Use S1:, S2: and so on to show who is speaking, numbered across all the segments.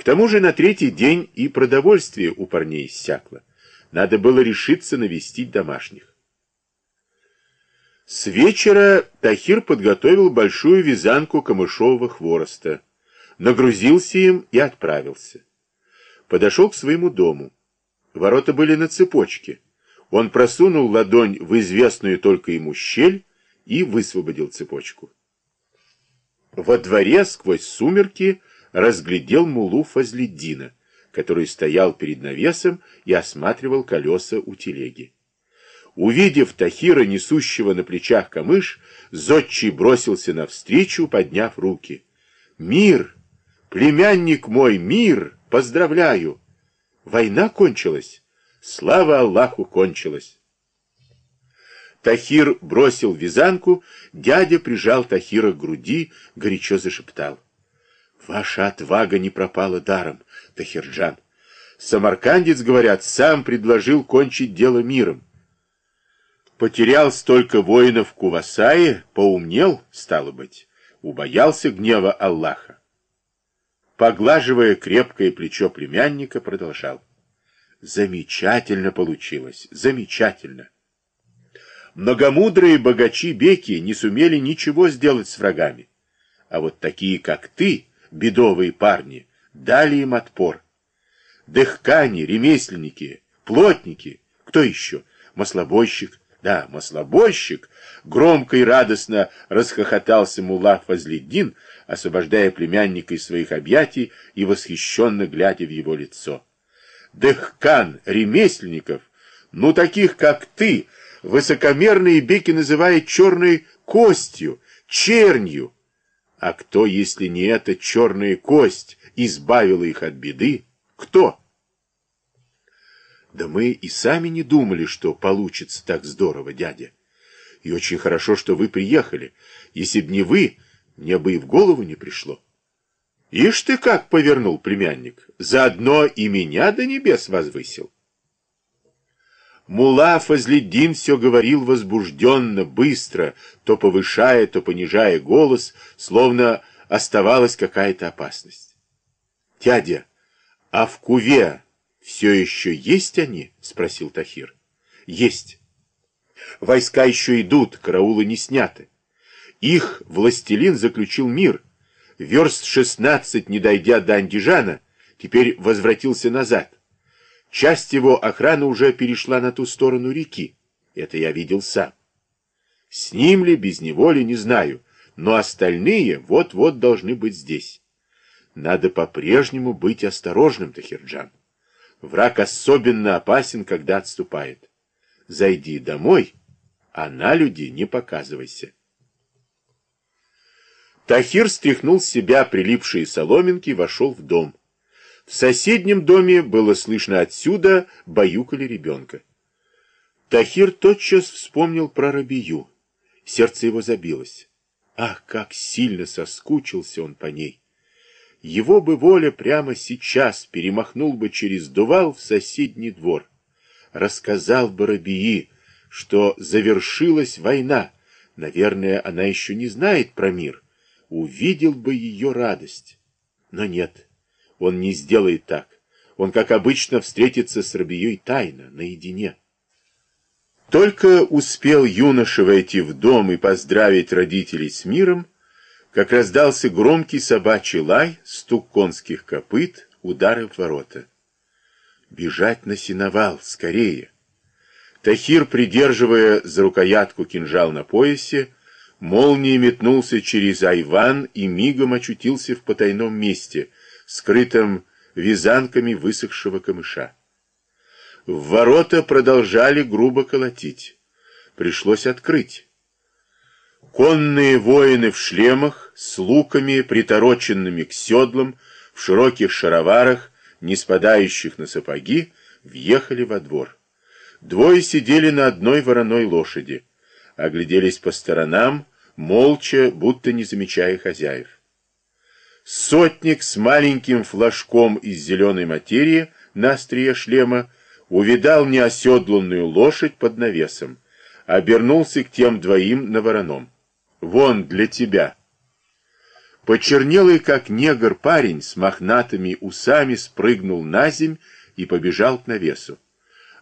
S1: К тому же на третий день и продовольствие у парней иссякло. Надо было решиться навестить домашних. С вечера Тахир подготовил большую вязанку камышового хвороста, нагрузился им и отправился. Подошел к своему дому. Ворота были на цепочке. Он просунул ладонь в известную только ему щель и высвободил цепочку. Во дворе сквозь сумерки разглядел мулу Фазледдина, который стоял перед навесом и осматривал колеса у телеги. Увидев Тахира, несущего на плечах камыш, Зодчий бросился навстречу, подняв руки. «Мир! Племянник мой, мир! Поздравляю! Война кончилась! Слава Аллаху, кончилась!» Тахир бросил вязанку, дядя прижал Тахира к груди, горячо зашептал. Ваша отвага не пропала даром, Тахирджан. Самаркандец, говорят, сам предложил кончить дело миром. Потерял столько воинов в Кувасае, поумнел, стало быть, убоялся гнева Аллаха. Поглаживая крепкое плечо племянника, продолжал. Замечательно получилось, замечательно. Многомудрые богачи-беки не сумели ничего сделать с врагами. А вот такие, как ты, бедовые парни, дали им отпор. Дыхкани, ремесленники, плотники, кто еще? Маслобойщик, да, маслобойщик, громко и радостно расхохотался Мулла Фазлиддин, освобождая племянника из своих объятий и восхищенно глядя в его лицо. Дыхкан, ремесленников, ну таких, как ты, высокомерные беки называют черной костью, чернью, а кто, если не эта черная кость, избавила их от беды? Кто? Да мы и сами не думали, что получится так здорово, дядя. И очень хорошо, что вы приехали. Если б не вы, мне бы и в голову не пришло. Ишь ты как повернул, племянник, заодно и меня до небес возвысил. Мула Фазледдин все говорил возбужденно, быстро, то повышая, то понижая голос, словно оставалась какая-то опасность. «Дядя, а в Куве все еще есть они?» — спросил Тахир. «Есть. Войска еще идут, караулы не сняты. Их властелин заключил мир. Верст шестнадцать, не дойдя до Андижана, теперь возвратился назад. Часть его охраны уже перешла на ту сторону реки. Это я видел сам. С ним ли, без него ли, не знаю, но остальные вот-вот должны быть здесь. Надо по-прежнему быть осторожным, Тахирджан. Враг особенно опасен, когда отступает. Зайди домой, а на людей не показывайся. Тахир стряхнул с себя прилипшие соломинки и вошел в дом. В соседнем доме было слышно отсюда баюкали ребенка. Тахир тотчас вспомнил про Рабию. Сердце его забилось. Ах, как сильно соскучился он по ней! Его бы воля прямо сейчас перемахнул бы через дувал в соседний двор. Рассказал бы Рабии, что завершилась война. Наверное, она еще не знает про мир. Увидел бы ее радость. Но нет. Он не сделает так. Он, как обычно, встретится с Рабией тайно, наедине. Только успел юноша войти в дом и поздравить родителей с миром, как раздался громкий собачий лай, стук конских копыт, удары в ворота. Бежать на сеновал, скорее! Тахир, придерживая за рукоятку кинжал на поясе, молнией метнулся через айван и мигом очутился в потайном месте — скрытым вязанками высохшего камыша. В ворота продолжали грубо колотить. Пришлось открыть. Конные воины в шлемах, с луками, притороченными к седлам, в широких шароварах, не спадающих на сапоги, въехали во двор. Двое сидели на одной вороной лошади, огляделись по сторонам, молча, будто не замечая хозяев. Сотник с маленьким флажком из зеленой материи на острие шлема увидал неоседланную лошадь под навесом, обернулся к тем двоим на вороном. «Вон для тебя!» Почернелый, как негр, парень с мохнатыми усами спрыгнул на земь и побежал к навесу.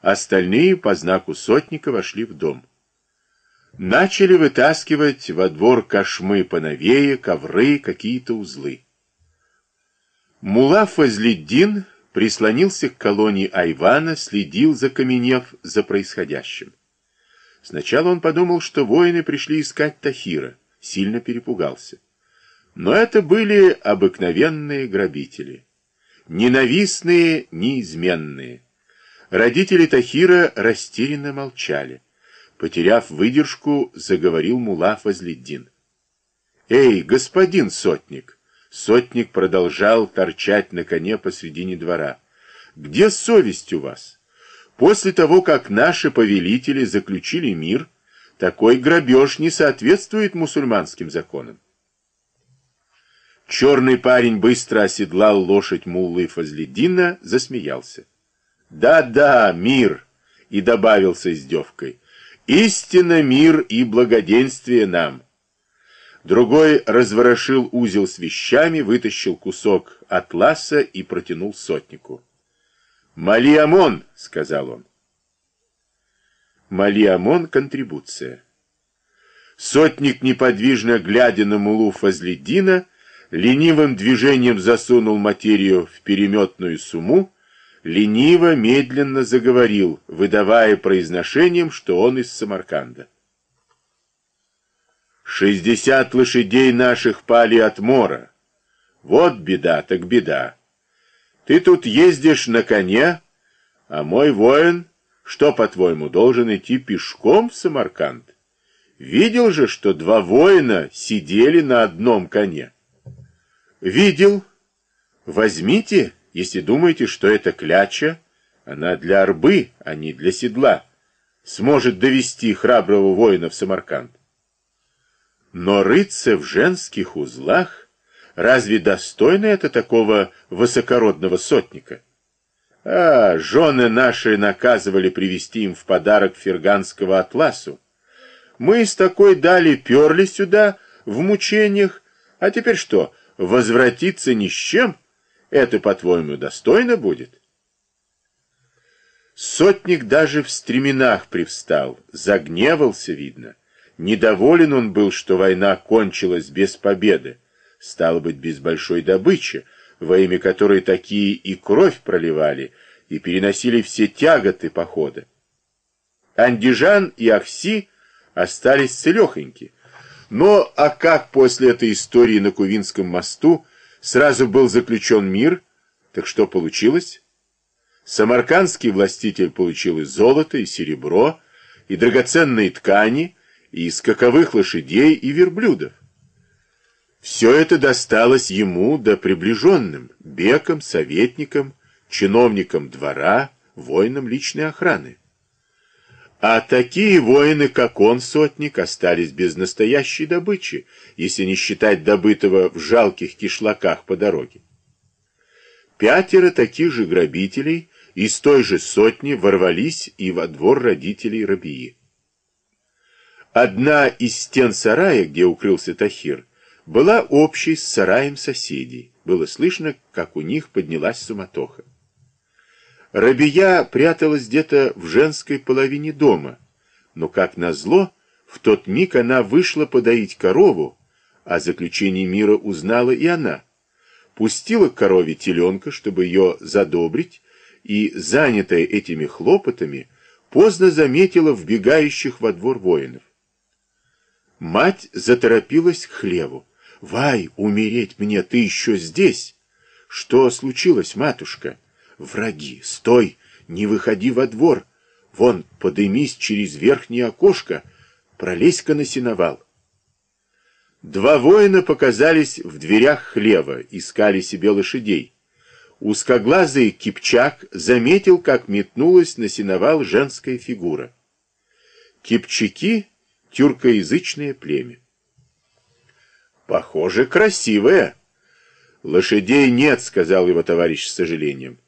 S1: Остальные по знаку сотника вошли в дом. Начали вытаскивать во двор кошмы поновее, ковры, какие-то узлы. Мула Фазлиддин прислонился к колонии Айвана, следил, закаменев за происходящим. Сначала он подумал, что воины пришли искать Тахира, сильно перепугался. Но это были обыкновенные грабители. Ненавистные, неизменные. Родители Тахира растерянно молчали. Потеряв выдержку, заговорил Мула Фазлиддин. «Эй, господин сотник!» Сотник продолжал торчать на коне посредине двора. «Где совесть у вас? После того, как наши повелители заключили мир, такой грабеж не соответствует мусульманским законам. Черный парень быстро оседлал лошадь Муллы Фазледдина, засмеялся. «Да-да, мир!» и добавил с издевкой. «Истинно мир и благоденствие нам!» Другой разворошил узел с вещами, вытащил кусок атласа и протянул сотнику. «Мали Амон!» — сказал он. Мали Амон — контрибуция. Сотник, неподвижно глядя на мулу Фазледдина, ленивым движением засунул материю в переметную сумму, лениво, медленно заговорил, выдавая произношением, что он из Самарканда. «Шестьдесят лошадей наших пали от мора. Вот беда так беда. Ты тут ездишь на коне, а мой воин, что, по-твоему, должен идти пешком в Самарканд? Видел же, что два воина сидели на одном коне». Видел. Возьмите, если думаете, что это кляча. Она для арбы, а не для седла. Сможет довести храброго воина в Самарканд. Но рыться в женских узлах, разве достойно это такого высокородного сотника? А, жены наши наказывали привести им в подарок ферганского атласу. Мы с такой дали перли сюда в мучениях, а теперь что, возвратиться ни с чем, это, по-твоему, достойно будет? Сотник даже в стременах привстал, загневался, видно. Недоволен он был, что война кончилась без победы, стало быть, без большой добычи, во имя которой такие и кровь проливали, и переносили все тяготы похода. Андижан и Ахси остались целехоньки, но а как после этой истории на Кувинском мосту сразу был заключен мир, так что получилось? Самаркандский властитель получил и золото, и серебро, и драгоценные ткани, и скаковых лошадей, и верблюдов. Все это досталось ему да приближенным, бекам, советникам, чиновникам двора, воинам личной охраны. А такие воины, как он, сотник, остались без настоящей добычи, если не считать добытого в жалких кишлаках по дороге. Пятеро таких же грабителей из той же сотни ворвались и во двор родителей Рабии. Одна из стен сарая, где укрылся Тахир, была общей с сараем соседей. Было слышно, как у них поднялась суматоха. Рабия пряталась где-то в женской половине дома, но, как назло, в тот миг она вышла подоить корову, о заключении мира узнала и она. Пустила к корове теленка, чтобы ее задобрить, и, занятая этими хлопотами, поздно заметила вбегающих во двор воинов. Мать заторопилась к хлеву. «Вай, умереть мне, ты еще здесь!» «Что случилось, матушка?» Враги, стой, не выходи во двор. Вон, подымись через верхнее окошко, пролезь-ка на сеновал. Два воина показались в дверях хлева, искали себе лошадей. Узкоглазый Кипчак заметил, как метнулась на сеновал женская фигура. Кипчаки — тюркоязычное племя. «Похоже, красивая». «Лошадей нет», — сказал его товарищ с сожалением.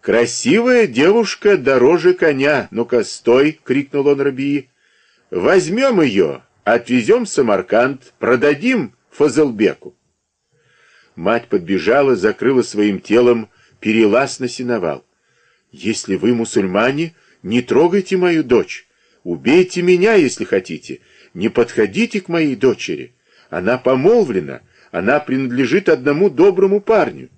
S1: «Красивая девушка дороже коня! Ну-ка, стой!» — крикнул он Рабии. «Возьмем ее, отвезем в Самарканд, продадим Фазылбеку». Мать подбежала, закрыла своим телом перелаз на сеновал. «Если вы мусульмане, не трогайте мою дочь. Убейте меня, если хотите. Не подходите к моей дочери. Она помолвлена, она принадлежит одному доброму парню.